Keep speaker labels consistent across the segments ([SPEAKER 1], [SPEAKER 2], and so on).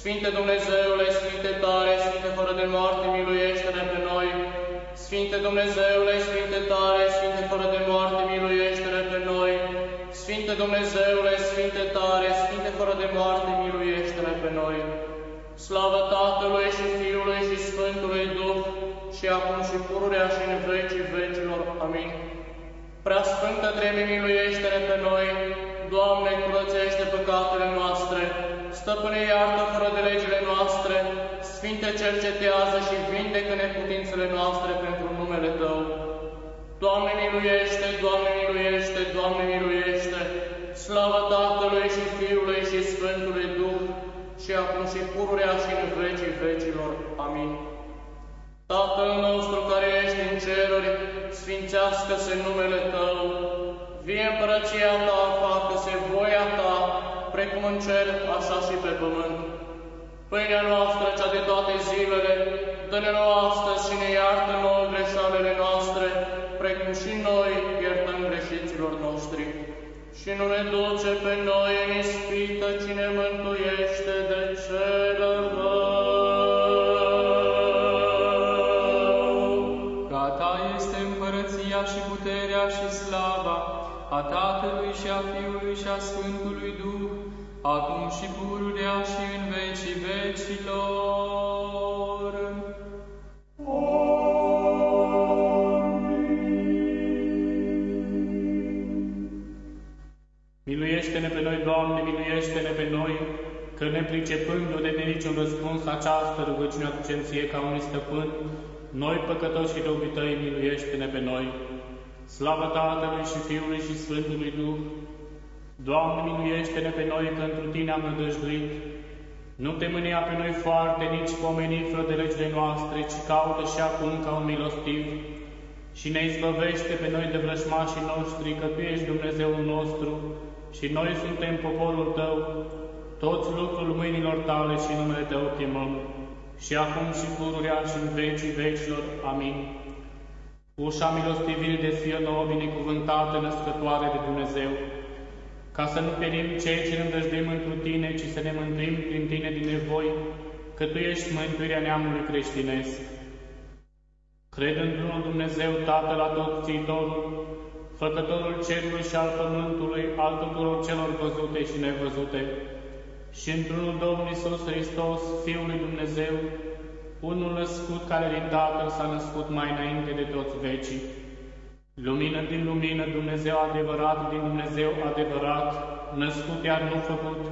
[SPEAKER 1] Sfinte Dumnezeule, Sfinte tare, Sfinte fără de moarte, miluiește-ne pe noi. Sfinte Dumnezeule, Sfinte tare, Sfinte fără de moarte, miluiește-ne pe noi. Sfinte Dumnezeule, Sfinte tare, Sfinte fără de moarte, miluiește-ne pe noi. Slavă Tatălui și Fiului și Sfântului Duh, și acum și pururea și în vecii vecilor. Amin. Prea Sfântă Treme, miluiește-ne pe noi, Doamne, curățește păcatele noastre, Stăpâne iartă fără de legile noastre, Sfinte cercetează și vindecă neputințele noastre pentru numele Tău. Doamne miluiește, Doamne miluiește, Doamne miluiește, slavă Tatălui și Fiului și Sfântului Duh, și acum și pururea și în vecii vecilor. Amin. Tatăl nostru care ești în ceruri, sfințească-se numele Tău, vie împărăția Ta, facă-se voia Ta, precum în cer, așa și pe pământ. Pâinea noastră, cea de toate zilele, dă-ne nouă astăzi și ne iartă nouă greșalele noastre, precum și noi iertăm greșiților noștri. Și nu ne duce pe noi în ispită, ci ne mântuiește de cel rău.
[SPEAKER 2] Gata este împărăția și puterea și slava a Tatălui și a Fiului și a Sfântului Duh, acum și pururea și în vecii vecilor.
[SPEAKER 3] Miluiește-ne pe noi, Doamne, miluiește-ne pe noi, că ne pricepându de niciun răspuns această rugăciune aducem ție ca unui stăpân, noi păcătoși și răubii tăi, miluiește-ne pe noi. Slavă Tatălui și Fiului și Sfântului Duh, Doamne, miluiește-ne pe noi, că întru Tine am nădăjduit. Nu te mânia pe noi foarte, nici pomeni fără de legile noastre, ci caută și acum ca un milostiv și ne izbăvește pe noi de vrășmașii noștri, că Tu ești Dumnezeul nostru și noi suntem poporul Tău, toți lucrul mâinilor Tale și numele Tău chemăm, și acum și pururea și în vecii vecilor. Amin. Ușa milostivirii de fie nouă binecuvântată, născătoare de Dumnezeu, ca să nu perim cei ce ne îndrăjduim întru Tine, ci să ne mântuim prin Tine din nevoi, că Tu ești mântuirea neamului creștinesc. Cred într-unul Dumnezeu, Tatăl Atotțitorul, Făcătorul cerului și al pământului, al tuturor celor văzute și nevăzute, și într-unul Domnul Iisus Hristos, Fiul lui Dumnezeu, unul născut care din Tatăl s-a născut mai înainte de toți vecii, Lumină din lumină, Dumnezeu adevărat din Dumnezeu adevărat, născut iar nu făcut,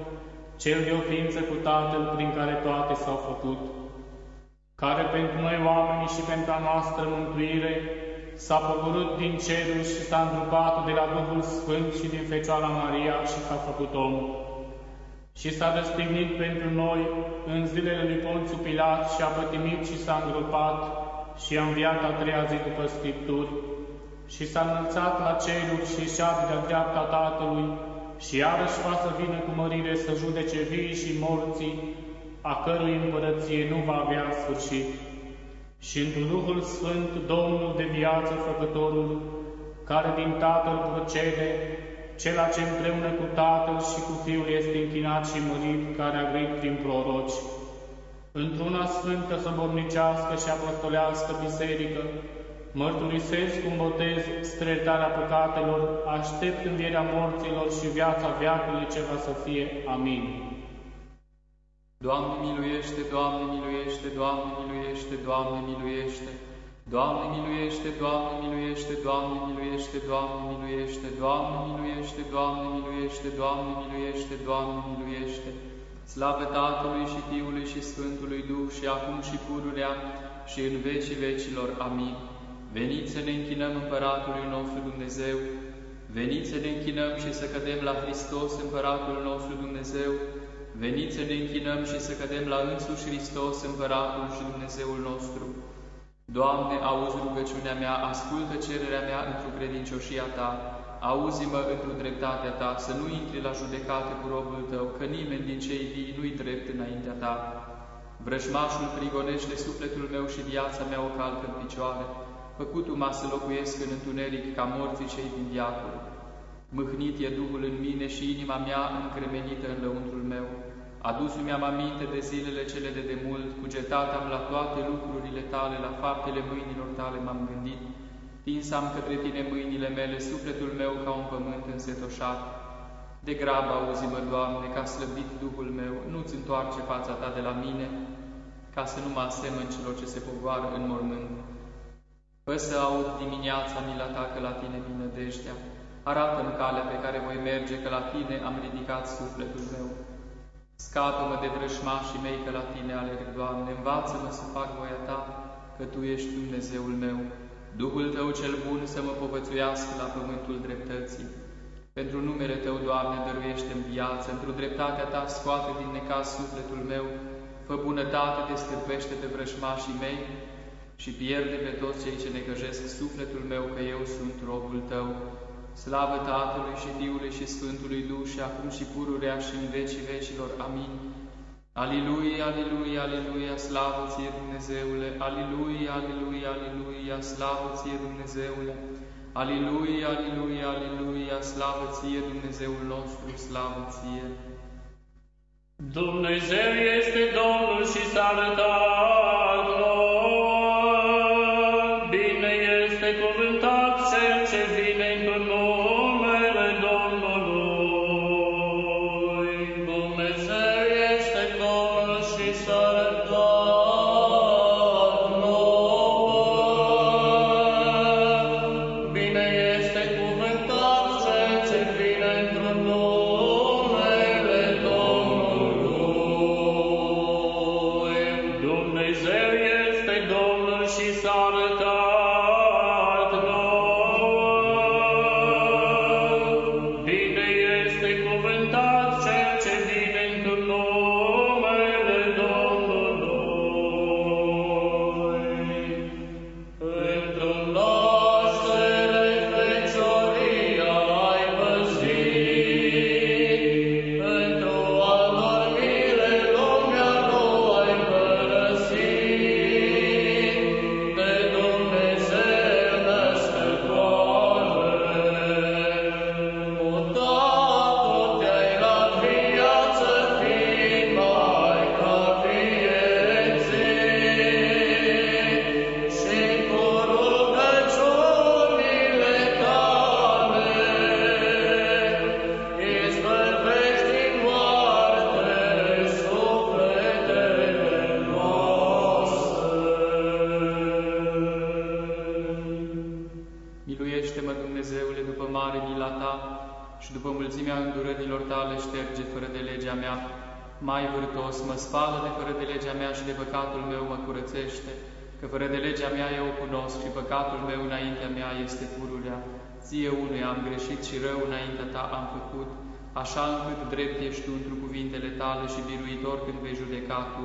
[SPEAKER 3] cel de o ființă cu Tatăl prin care toate s-au făcut, care pentru noi oamenii și pentru a noastră mântuire s-a pogorât din cerul și s-a întrupat de la Duhul Sfânt și din Fecioara Maria și s-a făcut om. Și s-a răstignit pentru noi în zilele lui Ponțiu Pilat și a pătimit și s-a îngropat și a înviat a treia zi după Scripturi și s-a înălțat la ceruri și șade de-a dreapta Tatălui și iarăși va să vină cu mărire să judece vii și morții, a cărui împărăție nu va avea sfârșit. Și într Duhul Sfânt, Domnul de viață Făcătorul, care din Tatăl procede, cel ce împreună cu Tatăl și cu Fiul este închinat și mărit, care a grăit prin proroci, într-una sfântă, săbornicească și apostolească biserică, mărturisesc cu un botez strătarea păcatelor, aștept învierea morților și viața veacului ce va să fie. Amin.
[SPEAKER 2] Doamne miluiește, Doamne miluiește, Doamne miluiește, Doamne miluiește. Doamne miluiește, Doamne miluiește, Doamne miluiește, Doamne miluiește, Doamne miluiește, Doamne miluiește, Doamne miluiește, Doamne miluiește. Slavă Tatălui și Fiului și Sfântului Duh și acum și pururea și în vecii vecilor. Amin. Veniți să ne închinăm Împăratului nostru Dumnezeu, veniți să ne închinăm și să cădem la Hristos, Împăratul nostru Dumnezeu, veniți să ne închinăm și să cădem la însuși Hristos, Împăratul și Dumnezeul nostru. Doamne, auzi rugăciunea mea, ascultă cererea mea într-o credincioșia Ta, auzi-mă într-o dreptatea Ta, să nu intri la judecată cu robul Tău, că nimeni din cei vii nu-i drept înaintea Ta. Vrăjmașul prigonește sufletul meu și viața mea o calcă în picioare, făcutu-mă să locuiesc în întuneric ca morții cei din diacul. Mâhnit e Duhul în mine și inima mea încremenită în lăuntrul meu. Adus-mi am aminte de zilele cele de demult, cugetat am la toate lucrurile tale, la faptele mâinilor tale m-am gândit. Tins am către tine mâinile mele, sufletul meu ca un pământ însetoșat. De grabă auzi-mă, Doamne, ca slăbit Duhul meu, nu-ți întoarce fața ta de la mine, ca să nu mă asemăn celor ce se pogoară în mormânt. Fă să aud dimineața mila ta că la tine vine dejdea. Arată-mi calea pe care voi merge, că la tine am ridicat sufletul meu. Scapă-mă de vrășmașii mei, că la tine alerg, Doamne, învață-mă să fac voia ta, că Tu ești Dumnezeul meu. Duhul Tău cel bun să mă povățuiască la pământul dreptății. Pentru numele Tău, Doamne, dăruiește-mi viață, într-o dreptatea Ta scoate din necaz sufletul meu, fă bunătate, destârpește pe vrășmașii mei și pierde pe toți cei ce necăjesc sufletul meu, că eu sunt robul Tău. Slavă Tatălui și Fiului și Sfântului Duh și acum și pururea și în vecii vecilor. Amin. Aliluia, aliluia, aliluia, slavă ție Dumnezeule, aliluia, aliluia, aliluia, slavă ție Dumnezeule, aliluia, aliluia, aliluia, slavă ție Dumnezeul nostru, slavă ție.
[SPEAKER 4] Dumnezeu este Domnul și s-a arătat
[SPEAKER 2] legea mea eu o cunosc și păcatul meu înaintea mea este pururea. Ție unuia am greșit și rău înaintea Ta am făcut, așa încât drept ești Tu într cuvintele Tale și biruitor când vei judeca Tu,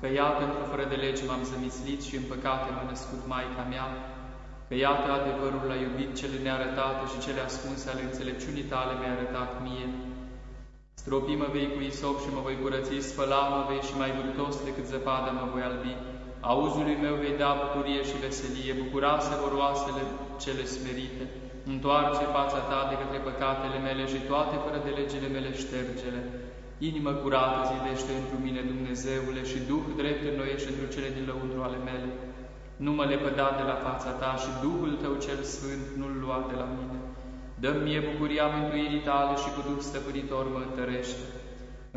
[SPEAKER 2] că iată într-o fără de lege m-am zămislit și în păcate m-a născut Maica mea, că iată adevărul l-a iubit cele nearătate și cele ascunse ale înțelepciunii tale mi-a arătat mie. Stropi-mă vei cu isop și mă voi curăți, spăla-mă vei și mai vârtos decât zăpada mă voi albi. Auzului meu vei da bucurie și veselie, bucurase vor oasele cele smerite. Întoarce fața ta de către păcatele mele și toate fără de legile mele ștergele. Inimă curată zidește întru mine, Dumnezeule, și Duh drept înnoiește întru cele din lăuntru ale mele. Nu mă lepăda de la fața ta și Duhul tău cel sfânt nu-l lua de la mine. Dă-mi mie bucuria mântuirii tale și cu Duh stăpânitor mă întărește.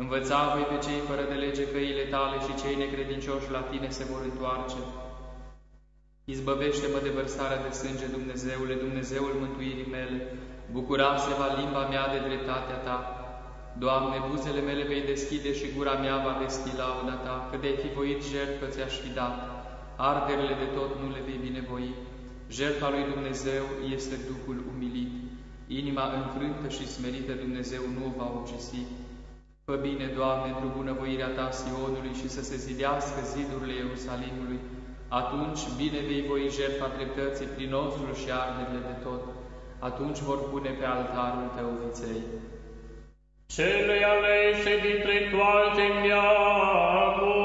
[SPEAKER 2] Învăța voi pe cei fără de lege căile tale și cei necredincioși la tine se vor întoarce. Izbăvește-mă de vărsarea de sânge, Dumnezeule, Dumnezeul mântuirii mele, bucura-se va limba mea de dreptatea ta. Doamne, buzele mele vei deschide și gura mea va vesti lauda Ta, că de-ai fi voit jertfă ți-aș fi dat. Arderile de tot nu le vei binevoi. Jertfa lui Dumnezeu este Duhul umilit. Inima înfrântă și smerită Dumnezeu nu o va obcesi. Fă bine, Doamne, într-o bunăvoirea Ta Sionului și să se zidească zidurile Ierusalimului. Atunci bine vei voi jertfa dreptății prin osul și arderile de tot. Atunci vor pune pe altarul Tău viței.
[SPEAKER 4] Cele alese dintre toate neamuri,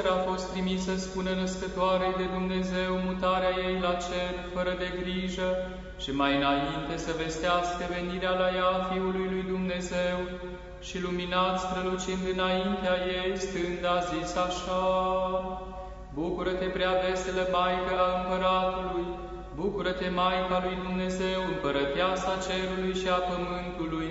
[SPEAKER 2] Îngerea a fost trimisă, spune născătoarei de Dumnezeu, mutarea ei la cer, fără de grijă, și mai înainte să vestească venirea la ea Fiului lui Dumnezeu, și luminat strălucind înaintea ei, stând a zis așa, Bucură-te, prea veselă Maică a Împăratului, bucură-te, Maica lui Dumnezeu, Împărăteasa Cerului și a Pământului,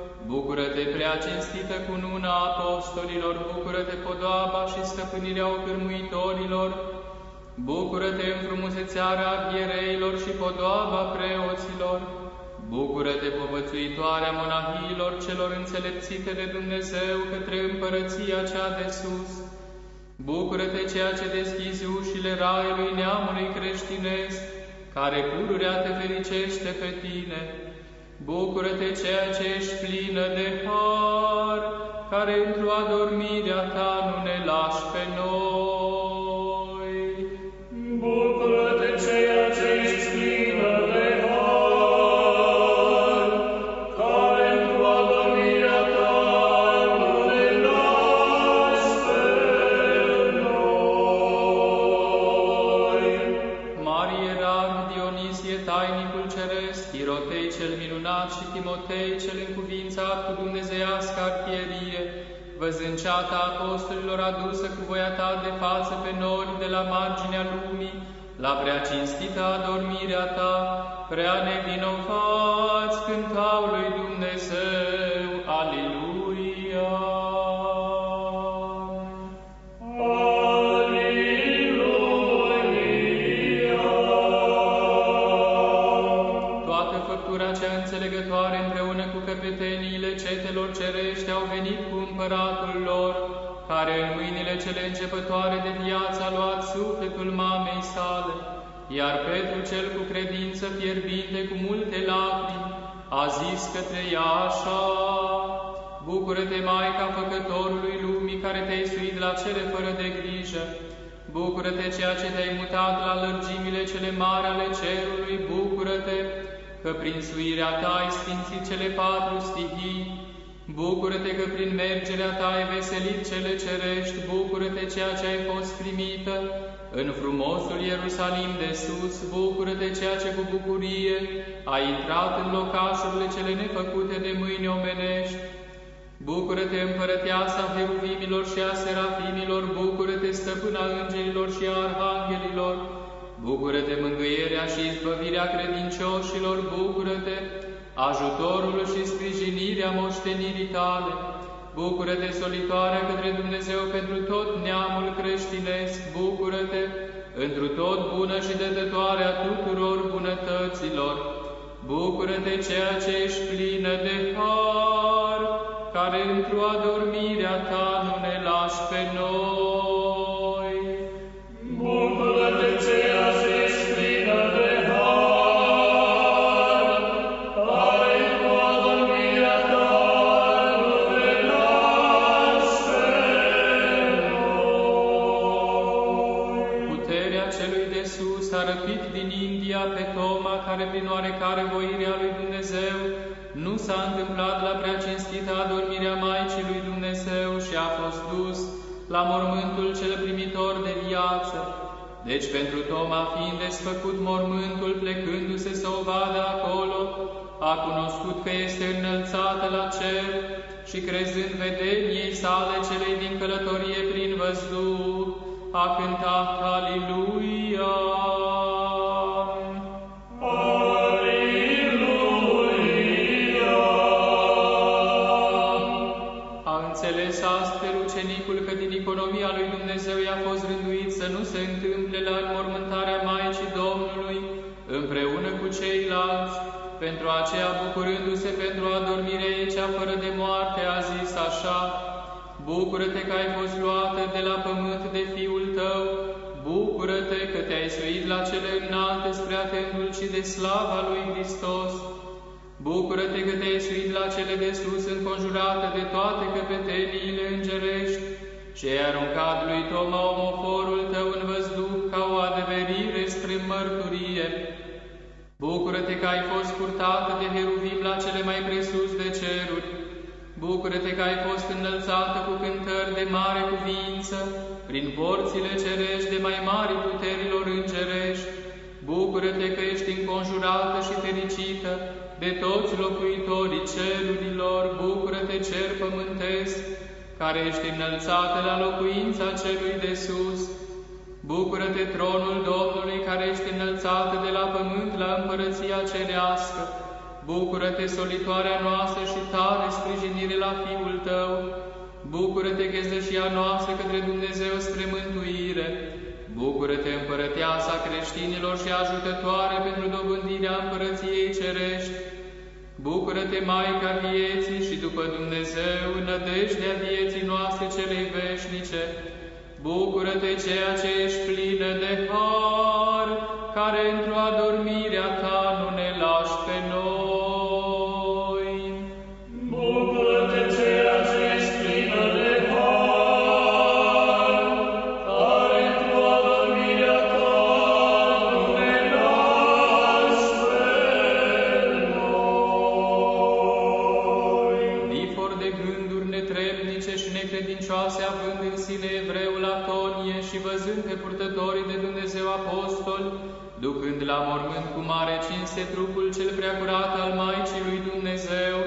[SPEAKER 2] Bucură-te, prea cinstită cununa apostolilor! Bucură-te, podoaba și stăpânirea ocârmuitorilor! Bucură-te, înfrumusețarea viereilor și podoaba preoților! Bucură-te, povățuitoarea monahiilor celor înțelepțite de Dumnezeu către împărăția cea de sus! Bucură-te ceea ce deschizi ușile raiului neamului creștinesc, care pururea te fericește pe tine. Bucură-te ceea ce ești plină de har, care într-o adormirea ta nu ne lași pe noi. Văzând ceata apostolilor adusă cu voia ta de față pe nori de la marginea lumii, la prea cinstită adormirea ta, prea nevinovați cântau lui Dumnezeu, cele începătoare de viață a luat sufletul mamei sale, iar Petru cel cu credință fierbinte cu multe lacrimi a zis către ea așa, Bucură-te, Maica Făcătorului lumii, care te-ai suit la cele fără de grijă, Bucură-te, ceea ce te-ai mutat la lărgimile cele mari ale cerului, bucură-te, că prin suirea ta ai sfințit cele patru stihii, Bucură-te că prin mergerea ta ai veselit cele cerești, bucură-te ceea ce ai fost primită în frumosul Ierusalim de sus, bucură-te ceea ce cu bucurie ai intrat în locașurile cele nefăcute de mâini omenești. Bucură-te împărăteasa heruvimilor și a serafimilor, bucură-te stăpâna îngerilor și a arhanghelilor, bucură-te mângâierea și izbăvirea credincioșilor, bucură-te ajutorul și sprijinirea moștenirii tale. Bucură-te, solitoarea către Dumnezeu pentru tot neamul creștinesc, bucură-te, întru tot bună și dătătoare a tuturor bunătăților. Bucură-te, ceea ce ești plină de har, care într-o adormirea ta nu ne lași pe noi. La mormântul cel primitor de viață. Deci pentru Toma, fiind desfăcut mormântul, plecându-se să o vadă acolo, a cunoscut că este înălțată la cer și crezând vedeniei sale celei din călătorie prin văzduh, a cântat Aliluia! Bucură-te că ai fost luată de la pământ de Fiul tău, bucură-te că te-ai suit la cele înalte spre a te îndulci de slava lui Hristos, Bucură-te că te-ai suit la cele de sus înconjurată de toate căpeteniile îngerești și ai aruncat lui Toma omoforul tău în văzduh ca o adeverire spre mărturie. Bucură-te că ai fost purtată de heruvim la cele mai presus de ceruri. Bucură-te că ai fost înălțată cu cântări de mare cuvință, prin porțile cerești de mai mari puterilor îngerești. Bucură-te că ești înconjurată și fericită de toți locuitorii cerurilor, bucură-te, cer pământesc, care ești înălțată la locuința celui de sus. Bucură-te, tronul Domnului, care ești înălțată de la pământ la împărăția cerească. Bucură-te, solitoarea noastră și tare sprijinire la Fiul tău. Bucură-te, ghezdășia noastră către Dumnezeu spre mântuire. Bucură-te, împărăteasa creștinilor și ajutătoare pentru dobândirea împărăției cerești. Bucură-te, Maica vieții și după Dumnezeu, nădejdea vieții noastre celei veșnice. Bucură-te, ceea ce ești plină de har, care într-o adormirea ta la mormânt cu mare cinste trupul cel preacurat al Maicii lui Dumnezeu,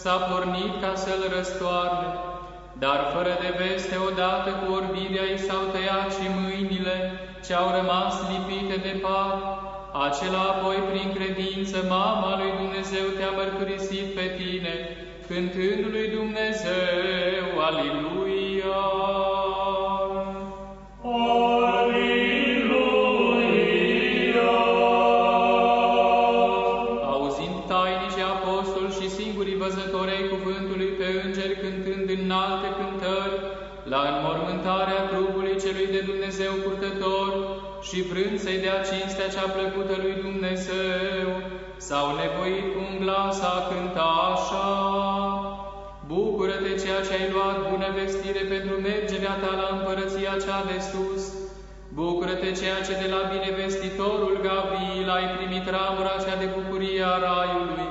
[SPEAKER 2] s-a pornit ca să-l răstoarne. Dar fără de veste, odată cu orbirea i s-au tăiat și mâinile ce au rămas lipite de pat. Acela apoi, prin credință, mama lui Dumnezeu te-a mărturisit pe tine, cântând lui Dumnezeu, Aliluia! Și vrând să-i dea cinstea cea plăcută lui Dumnezeu, s-au nevoit cu un glas a cânta așa. Bucură-te ceea ce ai luat bună vestire pentru mergerea ta la împărăția cea de sus. Bucură-te ceea ce de la binevestitorul Gabriel ai primit ramura cea de bucurie a raiului.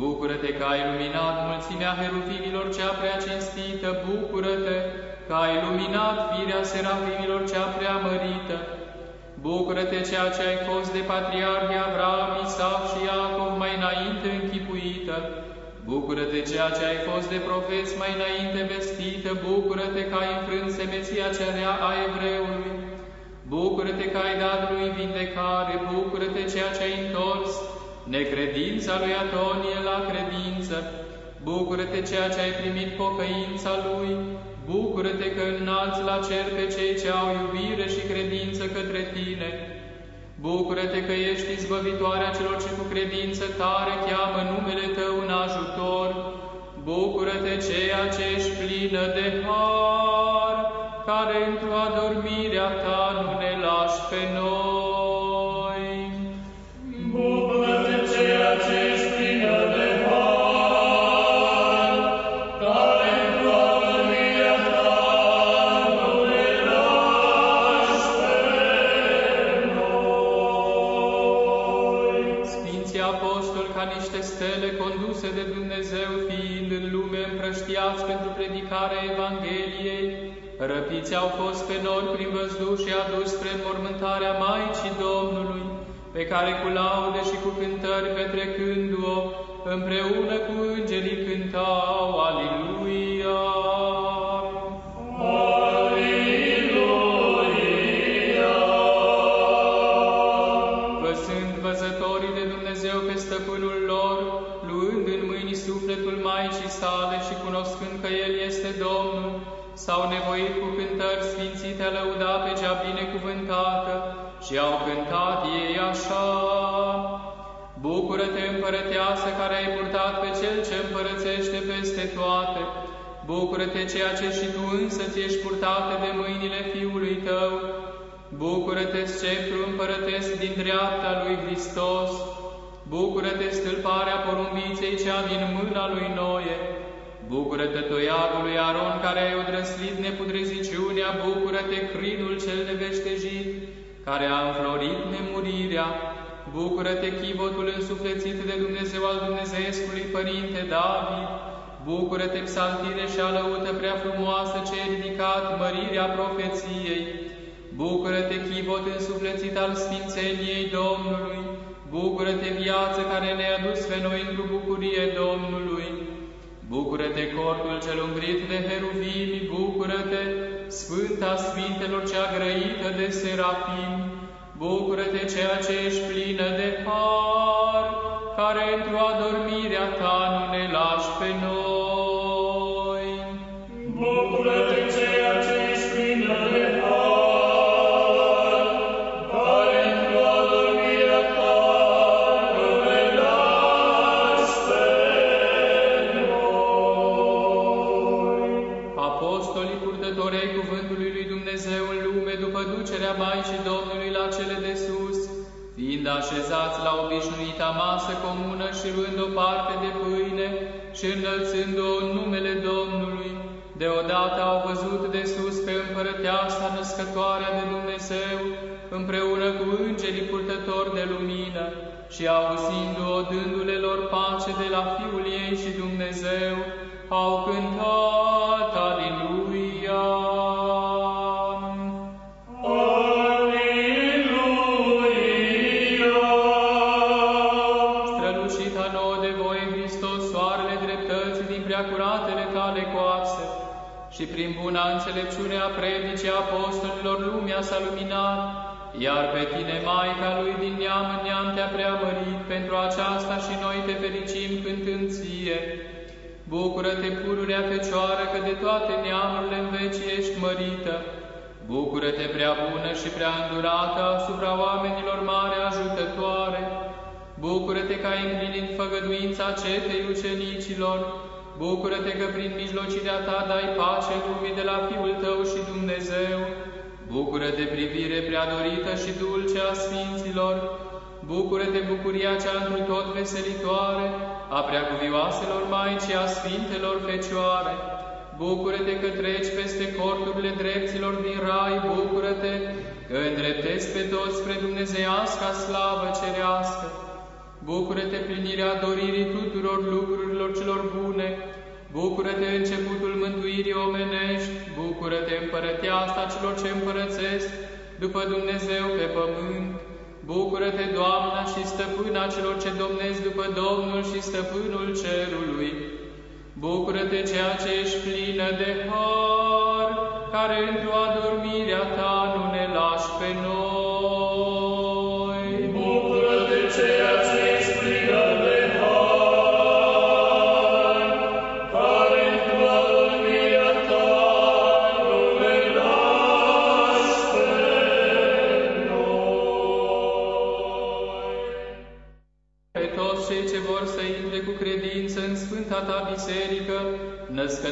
[SPEAKER 2] Bucură-te că ai luminat mulțimea heruvimilor cea prea cinstită, bucură-te că ai luminat firea serafimilor cea prea mărită. Bucură-te ceea ce ai fost de patriarhii Avram, Isaac și Iacov mai înainte închipuită. Bucură-te ceea ce ai fost de profeți mai înainte vestită, bucură-te că ai înfrânt semeția cea rea a evreului. Bucură-te că ai dat lui vindecare, bucură-te ceea ce ai întors necredința lui Atonie la credință. Bucură-te ceea ce ai primit pocăința lui, bucură-te că înalți la cer pe cei ce au iubire și credință către tine. Bucură-te că ești izbăvitoarea celor ce cu credință tare cheamă numele Tău în ajutor. Bucură-te ceea ce ești plină de har, care într-o adormirea Ta nu ne lași pe noi. Predicarea Evangheliei, răpiți au fost pe nori prin văzduh și adus spre înmormântarea Maicii Domnului, pe care cu laude și cu cântări petrecându-o, împreună cu îngerii cântau Aliluia. Lăuda pe cea binecuvântată și au cântat ei așa. Bucură-te, împărăteasă, care ai purtat pe Cel ce împărățește peste toate. Bucură-te, ceea ce și tu însă ți ești purtată de mâinile Fiului tău. Bucură-te, sceptru împărătesc din dreapta lui Hristos. Bucură-te, stâlparea porumbiței cea din mâna lui Noe. Bucură-te, toiagul lui Aron, care ai odrăslit nepudreziciunea, bucură-te, crinul cel neveștejit, care a înflorit nemurirea. Bucură-te, chivotul însuflețit de Dumnezeu al Dumnezeescului Părinte David. Bucură-te, psaltire și alăută prea frumoasă ce ai ridicat mărirea profeției. Bucură-te, chivot însuflețit al Sfințeniei Domnului. Bucură-te, viață care ne-a dus pe noi într-o bucurie Domnului. Bucură-te, cortul cel umbrit de heruvimi, bucură-te, Sfânta Sfintelor cea grăită de serafim, bucură-te ceea ce ești plină de har, care într-o adormirea ta nu ne lași pe noi.
[SPEAKER 1] Bucură-te
[SPEAKER 2] comună și luând o parte de pâine și înălțând-o în numele Domnului, deodată au văzut de sus pe împărăteasa născătoarea de Dumnezeu, împreună cu îngerii purtători de lumină, și auzindu-o dându-le lor pace de la Fiul ei și Dumnezeu, au cântat Aliluia. Apostolilor lumea s-a luminat, iar pe tine, Maica lui din neam în neam te-a preamărit, pentru aceasta și noi te fericim cântând ție. Bucură-te, pururea Fecioară, că de toate neamurile în veci ești mărită. Bucură-te, prea bună și prea îndurată asupra oamenilor mare ajutătoare. Bucură-te că ai împlinit făgăduința cetei ucenicilor. Bucură-te că prin mijlocirea ta dai pace lumii de la Fiul tău și Dumnezeu. Bucură-te, privire prea dorită și dulce a Sfinților! Bucură-te, bucuria cea întru tot veselitoare a preacuvioaselor Maicii a Sfintelor Fecioare! Bucură-te că treci peste corturile dreptilor din rai, bucură-te că îndreptezi pe toți spre Dumnezeiasca slavă cerească! Bucură-te plinirea doririi tuturor lucrurilor celor bune, Bucură-te începutul mântuirii omenești, bucură-te împărăteasta celor ce împărățesc după Dumnezeu pe pământ, bucură-te Doamna și stăpâna celor ce domnesc după Domnul și stăpânul cerului, bucură-te ceea ce ești plină de har, care într-o adormirea ta nu ne lași pe noi.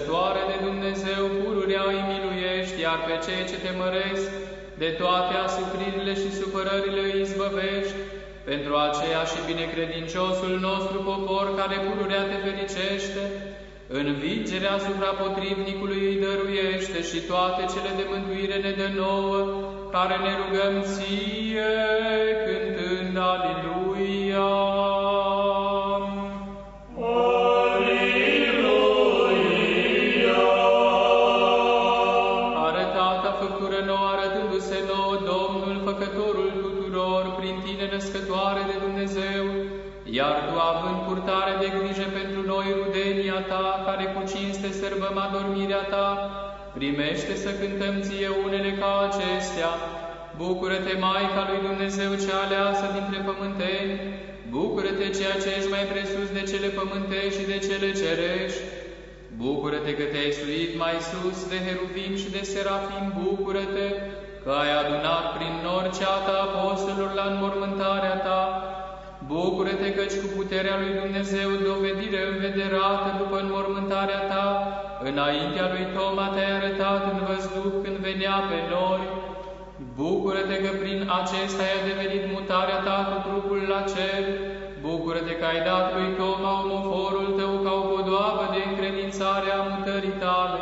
[SPEAKER 2] Născătoare de Dumnezeu, pururea îi miluiești, iar pe cei ce te măresc, de toate asupririle și supărările îi izbăvești, pentru aceea și binecredinciosul nostru popor care pururea te fericește, învingerea asupra potrivnicului îi dăruiește și toate cele de mântuire ne dă nouă, care ne rugăm ție cântând Aliluia. Adormirea ta, primește să cântăm ție unele ca acestea. Bucură-te, Maica lui Dumnezeu cea aleasă dintre pământeni, bucură-te ceea ce ești mai presus de cele pământești și de cele cerești, Bucură-te că te-ai suit mai sus de heruvim și de serafim, bucură-te că ai adunat prin nori ceata apostolilor la înmormântarea ta, bucură-te căci cu puterea lui Dumnezeu dovedire învederată după înmormântarea ta, înaintea lui Toma te-ai arătat în văzduh când venea pe nori, bucură-te că prin acesta ai adevenit mutarea ta cu trupul la cer, bucură-te că ai dat lui Toma omoforul tău ca o podoabă de încredințare a mutării tale.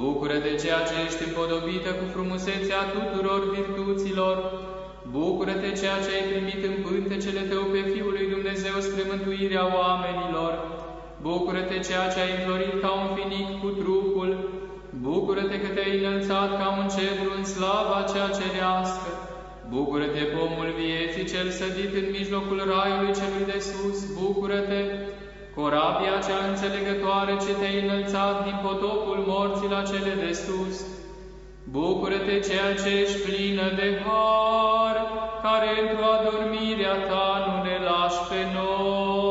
[SPEAKER 2] Bucură-te ceea ce ești împodobită cu frumusețea tuturor virtuților. Bucură-te ceea ce ai primit în pântecele tău pe Fiul lui Dumnezeu spre mântuirea oamenilor. Bucură-te ceea ce ai înflorit ca un finic cu trupul. Bucură-te că te-ai înălțat ca un cedru în slava cea cerească. Bucură-te, pomul vieții, cel sădit în mijlocul raiului celui de sus, bucură-te, corabia cea înțelegătoare ce te-ai înălțat din potopul morții la cele de sus. Bucură-te, ceea ce ești plină de har, care într-o adormirea ta nu ne lași pe noi.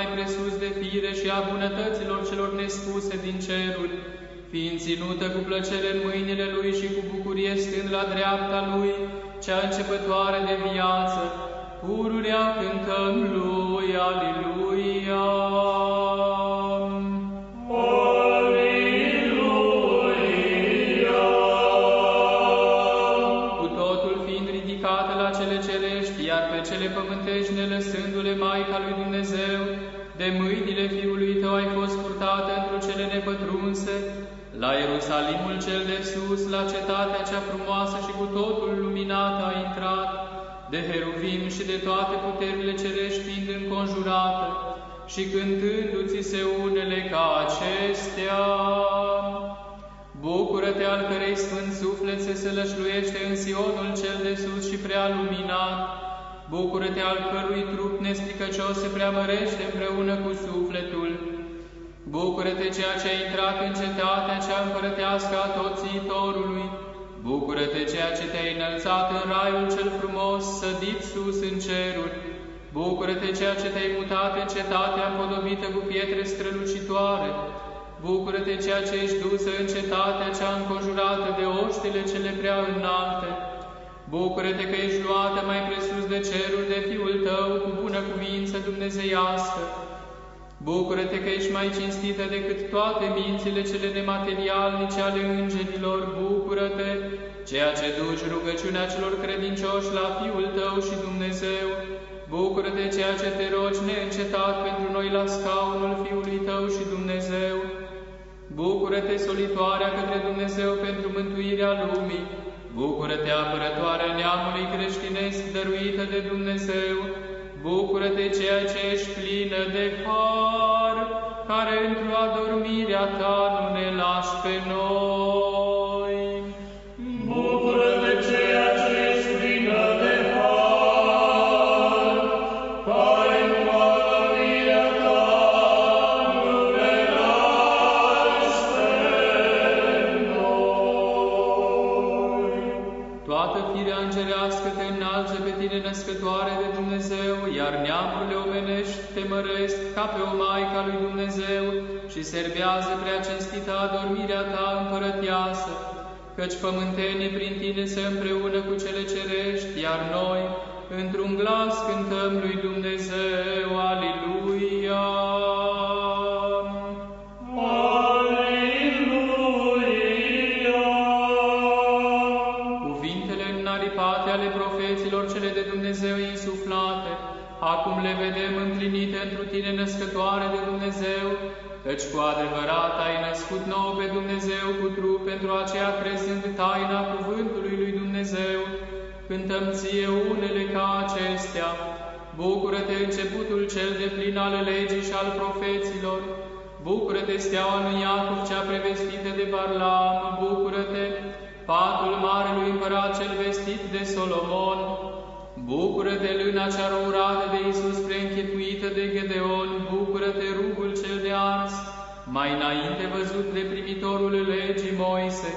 [SPEAKER 2] Mai presus de fire și a bunătăților celor nespuse din ceruri, fiind ținută cu plăcere în mâinile Lui și cu bucurie stând la dreapta Lui, cea începătoare de viață, pururea cântăm Lui, Aliluia! La Ierusalimul cel de sus, la cetatea cea frumoasă și cu totul luminată a intrat, de heruvim și de toate puterile cerești fiind înconjurată, și cântându-ți se unele ca acestea. Bucură-te al cărei sfânt suflet se sălășluiește în Sionul cel de sus și prea luminat. Bucură-te al cărui trup nestricăcios se preamărește împreună cu sufletul. Bucură-te ceea ce a intrat în cetatea cea împărătească a toțitorului. Bucură-te ceea ce te-ai înălțat în raiul cel frumos, sădit sus în ceruri. Bucură-te ceea ce te-ai mutat în cetatea împodobită cu pietre strălucitoare. Bucură-te ceea ce ești dusă în cetatea cea înconjurată de oștile cele prea înalte. Bucură-te că ești luată mai presus de cerul de Fiul tău cu bună cuvință dumnezeiască. Bucură-te că ești mai cinstită decât toate mințile cele nematerialnice ale îngerilor. Bucură-te, ceea ce duci rugăciunea celor credincioși la Fiul tău și Dumnezeu. Bucură-te, ceea ce te rogi neîncetat pentru noi la scaunul Fiului tău și Dumnezeu. Bucură-te, solitoarea către Dumnezeu pentru mântuirea lumii. Bucură-te, apărătoarea neamului creștinesc dăruită de Dumnezeu. Bucură-te, ceea ce ești plină de har, care într-o adormirea ta nu ne lași pe noi. Te măresc ca pe o Maică a lui Dumnezeu și servează prea cinstită adormirea ta împărătiasă, căci pământenii prin tine se împreună cu cele cerești, iar noi, într-un glas, cântăm lui Dumnezeu, Aliluia! Născătoare de Dumnezeu, căci cu adevărat ai născut nou pe Dumnezeu cu trup, pentru aceea crezând taina cuvântului lui Dumnezeu, cântăm ție unele ca acestea. Bucură-te începutul cel de plin al legii și al profeților, Bucură-te, steaua lui Iacov, cea prevestită de Barlam, bucură-te, patul marelui împărat cel vestit de Solomon, bucură-te, lâna cea rourată de Iisus preînchipuită de Gedeon, bucură-te, rugul cel de ars, mai înainte văzut de primitorul legii Moise,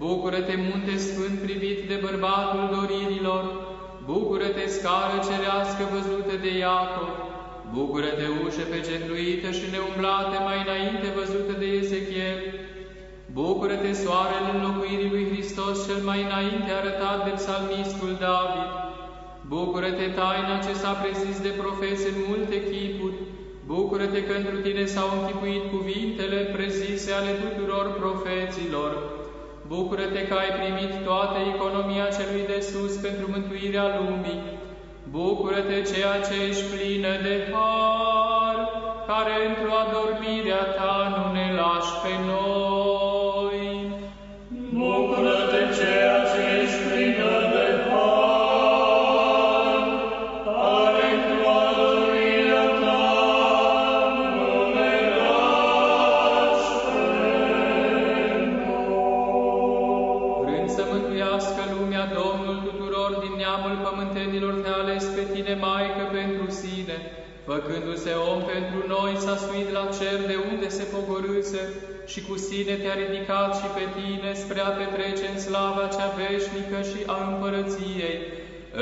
[SPEAKER 2] bucură-te, munte sfânt privit de bărbatul doririlor, bucură-te, scară cerească văzută de Iacov, Bucură-te, ușă pecetluită și neumblată, mai înainte văzută de Ezechiel. Bucură-te, soarele înlocuirii lui Hristos, cel mai înainte arătat de psalmistul David. Bucură-te, taina ce s-a prezis de profeți în multe chipuri. Bucură-te că întru tine s-au închipuit cuvintele prezise ale tuturor profeților. Bucură-te că ai primit toată economia celui de sus pentru mântuirea lumii. Bucură-te ceea ce ești plină de har, care într-o adormirea ta nu ne lași pe noi. Se pogorâse și cu sine te-a ridicat și pe tine spre a petrece în slava cea veșnică și a împărăției,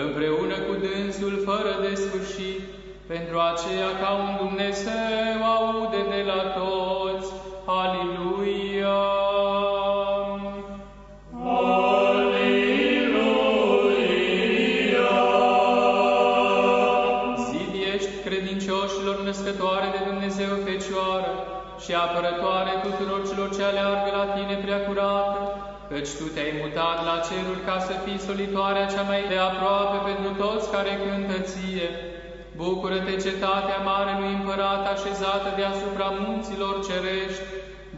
[SPEAKER 2] împreună cu dânsul fără de sfârșit, pentru aceea ca un Dumnezeu aude de la toți. Aliluia! Tine prea curată, căci tu te-ai mutat la ceruri ca să fii solitoarea cea mai de aproape pentru toți care cântă ție. Bucură-te, cetatea Marelui Împărat așezată deasupra munților cerești,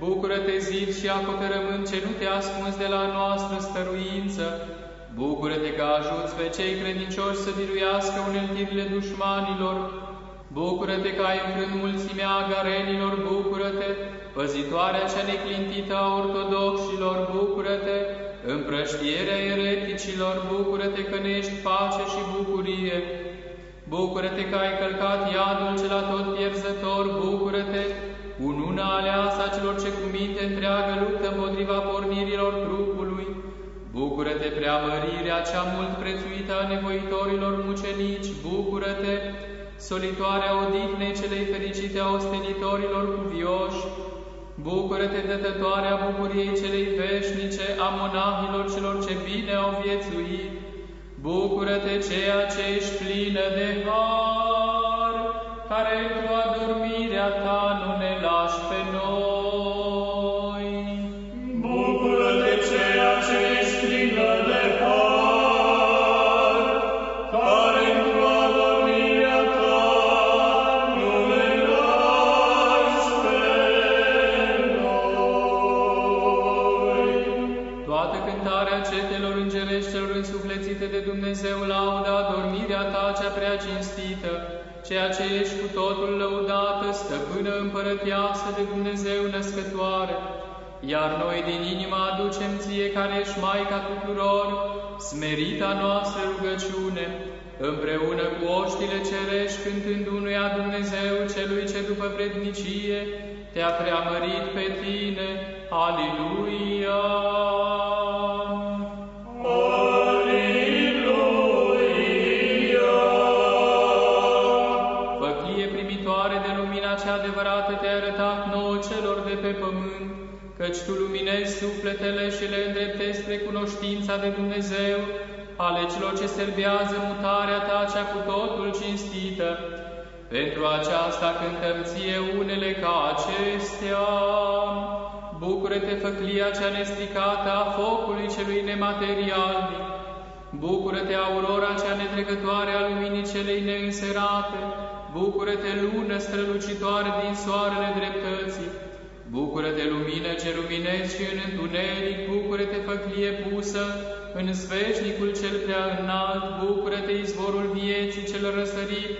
[SPEAKER 2] Bucură-te, zid și acoperământ ce nu te ascunzi de la noastră stăruință, Bucură-te că ajuți pe cei credincioși să biruiască uneltirile dușmanilor. Bucură-te că ai înfrânt mulțimea agarenilor, bucură-te, păzitoarea cea neclintită a ortodoxilor, bucură-te, împrăștierea ereticilor, bucură-te că ne ești pace și bucurie. Bucură-te că ai călcat iadul cel tot pierzător, bucură-te, ununa aleasa celor ce cu minte întreagă luptă împotriva pornirilor trupului. Bucură-te, preamărirea cea mult prețuită a nevoitorilor mucenici, bucură-te, solitoarea odihnei celei fericite a ostenitorilor cuvioși, Bucură-te, dătătoarea bucuriei celei veșnice a monahilor celor ce bine au viețuit, Bucură-te, ceea ce ești plină de har, care într-o adormirea ta nu ne cântarea cetelor îngerești celor însuflețite de Dumnezeu laudă adormirea ta cea prea cinstită, ceea ce ești cu totul lăudată, stăpână împărăteasă de Dumnezeu născătoare. Iar noi din inimă aducem ție care ești Maica tuturor, smerita noastră rugăciune, împreună cu oștile cerești cântând unuia Dumnezeu celui ce după prednicie te-a preamărit pe tine. Aliluia! Sufletele și le îndreptezi spre cunoștința de Dumnezeu, ale celor ce serbează mutarea Ta cea cu totul cinstită. Pentru aceasta cântăm ție unele ca acestea. Bucură-te, făclia cea nestricată a focului celui nematerialnic, Bucură-te, aurora cea netrecătoare a luminii celei neînserate! Bucură-te, lună strălucitoare din soarele dreptății! Bucură-te, lumină ce luminezi și în întuneric! Bucură-te, făclie pusă în sfeșnicul cel prea înalt! Bucură-te, izvorul vieții cel răsărit!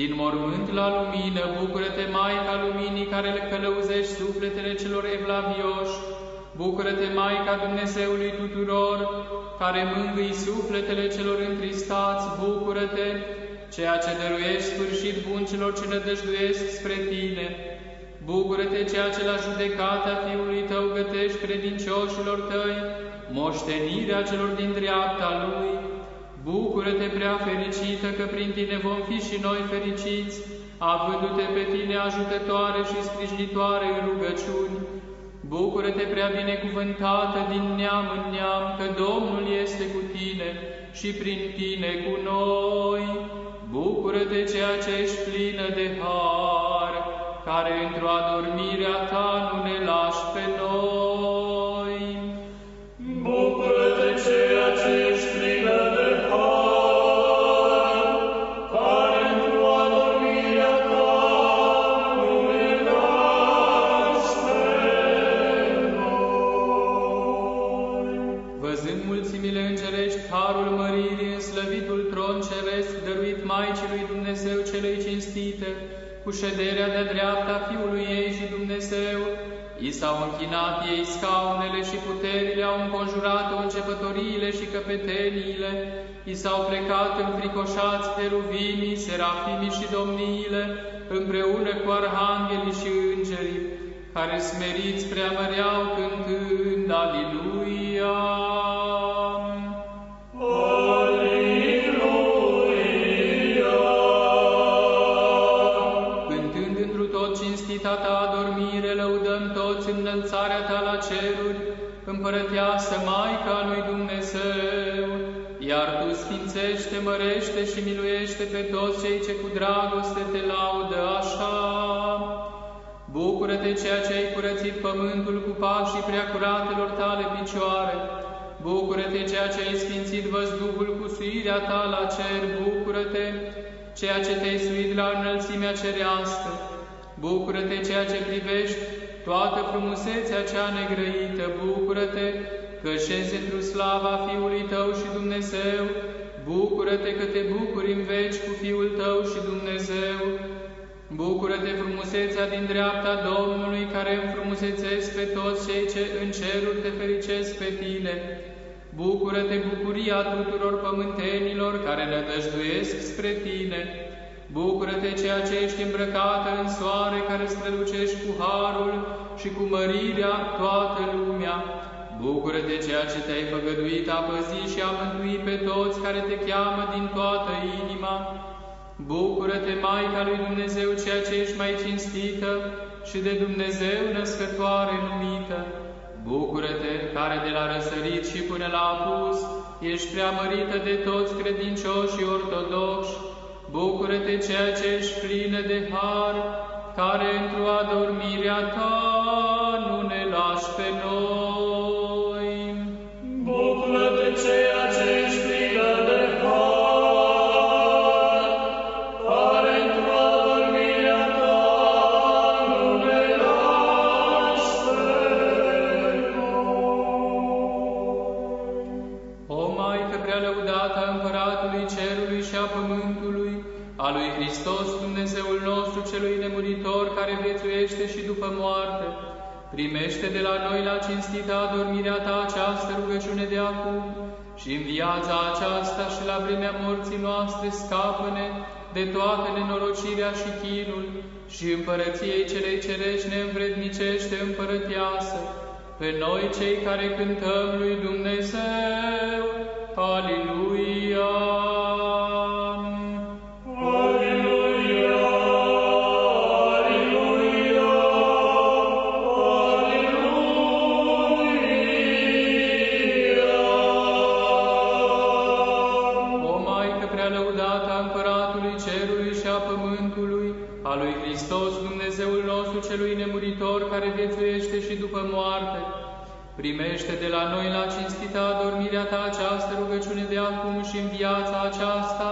[SPEAKER 2] Din mormânt la lumină, bucură-te, Maica Luminii, care le călăuzești sufletele celor evlavioși! Bucură-te, Maica Dumnezeului tuturor, care mângâi sufletele celor întristați, bucură-te, ceea ce dăruiești sfârșit bun celor ce nădăjduiesc spre tine. Bucură-te, ceea ce la judecata Fiului tău gătești credincioșilor tăi, moștenirea celor din dreapta Lui. Bucură-te, prea fericită, că prin tine vom fi și noi fericiți, avându-te pe tine ajutătoare și sprijinitoare în rugăciuni. Bucură-te, prea binecuvântată din neam în neam, că Domnul este cu tine și prin tine cu noi. Bucură-te, ceea ce ești plină de har, care într-o adormirea ta nu ne lași cu șederea de-a dreapta Fiului ei și Dumnezeu, i s-au închinat ei scaunele și puterile, au înconjurat-o începătoriile și căpeteniile, i s-au plecat înfricoșați heruvimii, serafimii și domniile, împreună cu arhanghelii și îngerii, care smeriți preamăreau cântând Aliluia. Cinstita ta adormire, lăudăm toți înălțarea ta la ceruri, împărăteasă Maica lui Dumnezeu, iar tu sfințește, mărește și miluiește pe toți cei ce cu dragoste te laudă așa. Bucură-te ceea ce ai curățit pământul cu pașii preacuratelor tale picioare. Bucură-te ceea ce ai sfințit văzduhul cu suirea ta la cer. Bucură-te ceea ce te-ai suit la înălțimea cerească. Bucură-te ceea ce privești toată frumusețea cea negrăită. Bucură-te că șezi într slava Fiului tău și Dumnezeu. Bucură-te că te bucuri în veci cu Fiul tău și Dumnezeu. Bucură-te frumusețea din dreapta Domnului, care înfrumusețesc pe toți cei ce în ceruri te fericesc pe tine. Bucură-te bucuria tuturor pământenilor care nădăjduiesc spre tine. Bucură-te ceea ce ești îmbrăcată în soare, care strălucești cu harul și cu mărirea toată lumea. Bucură-te ceea ce te-ai făgăduit a păzi și a mântui pe toți care te cheamă din toată inima. Bucură-te, Maica lui Dumnezeu, ceea ce ești mai cinstită și de Dumnezeu născătoare numită. Bucură-te, care de la răsărit și până la apus ești preamărită de toți credincioșii ortodoxi. Bucură-te, ceea ce ești plină de har, care într-o adormirea ta nu ne lași pe noi. Primește de la noi la cinstită adormirea ta această rugăciune de acum și în viața aceasta și la vremea morții noastre scapă-ne de toată nenorocirea și chinul și împărăției celei cerești neînvrednicește împărăteasă, pe noi cei care cântăm lui Dumnezeu. Aleluia!
[SPEAKER 1] Aleluia,
[SPEAKER 2] primește de la noi la cinstita adormirea ta această rugăciune de acum și în viața aceasta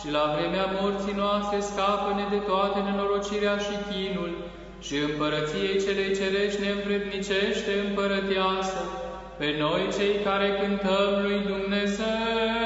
[SPEAKER 2] și la vremea morții noastre scapă-ne de toate nenorocirea și chinul și împărăției celei cerești neînvrednicește împărăteasă, pe noi cei care cântăm lui Dumnezeu.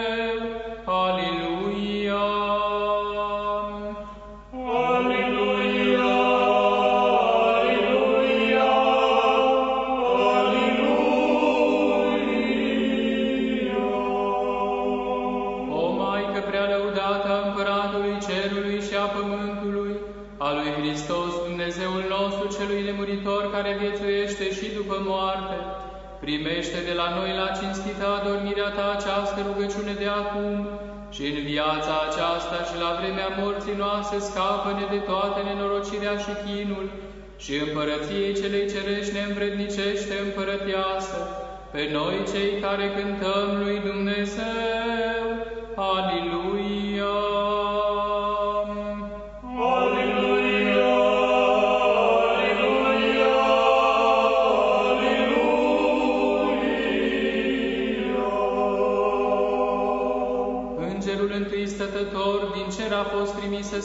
[SPEAKER 2] Și în viața aceasta și la vremea morții noastre scapă-ne de toate nenorocirea și chinul și împărăției celei cerești neînvrednicește împărăteasă, pe noi cei care cântăm lui Dumnezeu. Aleluia!
[SPEAKER 1] Aleluia,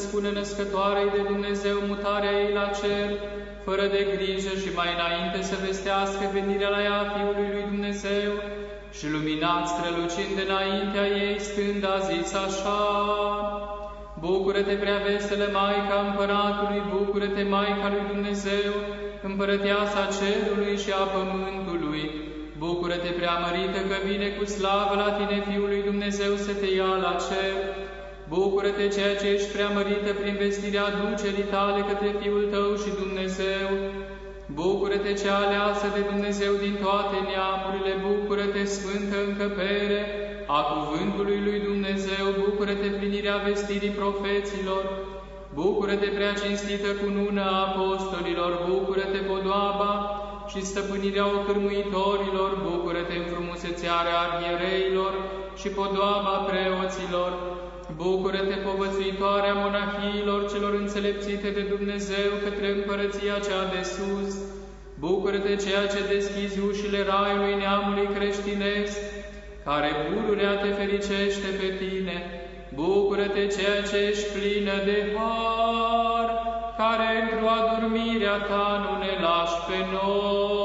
[SPEAKER 2] trimis să spună născătoarei de Dumnezeu mutarea ei la cer, fără de grijă și mai înainte să vestească venirea la ea a Fiului lui Dumnezeu și luminat strălucind înaintea ei stând a zis așa, Bucură-te, prea veselă Maica Împăratului, bucură-te, Maica lui Dumnezeu, Împărăteasa cerului și a pământului, bucură-te, preamărită, că vine cu slavă la tine Fiul lui Dumnezeu să te ia la cer, bucură-te, ceea ce ești preamărită prin vestirea ducerii tale către Fiul tău și Dumnezeu, bucură-te, cea aleasă de Dumnezeu din toate neamurile, bucură-te, Sfântă încăpere, a cuvântului lui Dumnezeu, bucură-te plinirea vestirii profeților, bucură-te prea cinstită cunună a apostolilor, bucură-te podoaba și stăpânirea ocârmuitorilor, bucură-te înfrumusețearea arhiereilor și podoaba preoților, bucură-te povățuitoarea monahiilor celor înțelepțite de Dumnezeu către împărăția cea de sus, bucură-te ceea ce deschizi ușile raiului neamului creștinesc, care pururea te fericește pe tine, bucură-te ceea ce ești plină de har, care într-o adormirea ta nu ne lași pe noi.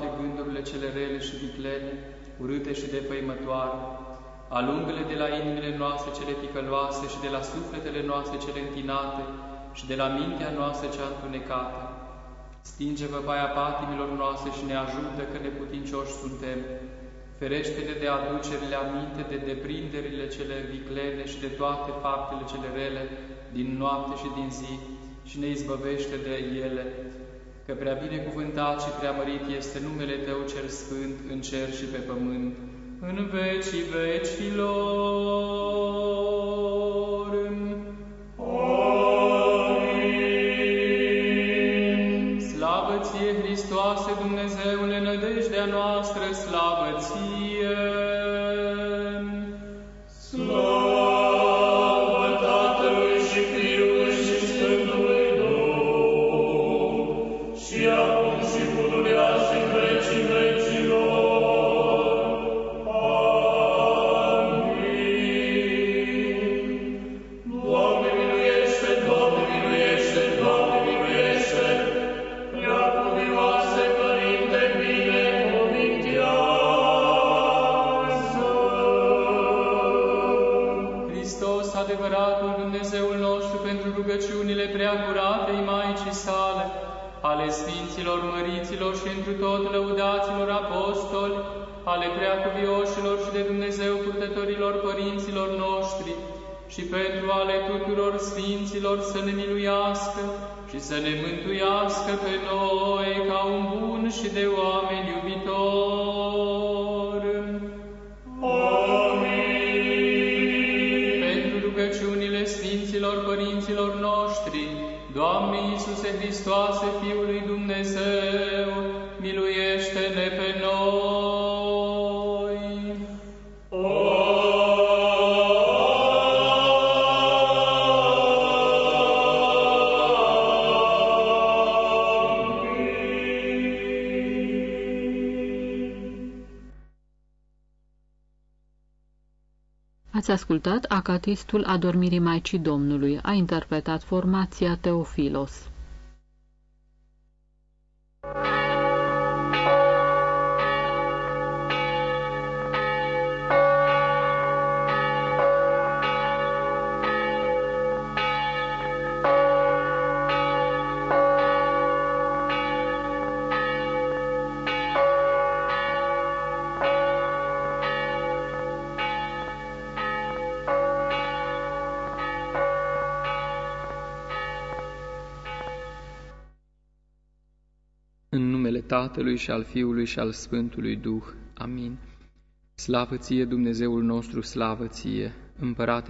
[SPEAKER 1] Toate
[SPEAKER 2] gândurile cele rele și viclene, urâte și defăimătoare. Alungă-le de la inimile noastre cele ticăloase și de la sufletele noastre cele întinate și de la mintea noastră cea întunecată. Stinge văpaia patimilor noastre și ne ajută că neputincioși suntem. Ferește-ne de aducerile aminte, de deprinderile cele viclene și de toate faptele cele rele din noapte și din zi și ne izbăvește de ele, că prea binecuvântat și prea mărit este numele Tău cel Sfânt în cer și pe pământ, în vecii vecilor. De Dumnezeu purtătorilor părinților noștri, și pentru ale tuturor Sfinților să ne miluiască și să ne mântuiască pe noi ca un bun și de oameni iubitor. Pentru rugăciunile Sfinților Părinților noștri, Doamne Iisuse Hristoase, Fiul
[SPEAKER 5] Ați ascultat acatistul Adormirii Maicii Domnului. A interpretat formația Teofilos.
[SPEAKER 2] Tatălui și al Fiului și al Sfântului Duh. Amin. Slavă ție, Dumnezeul nostru, slavă ție, Împărate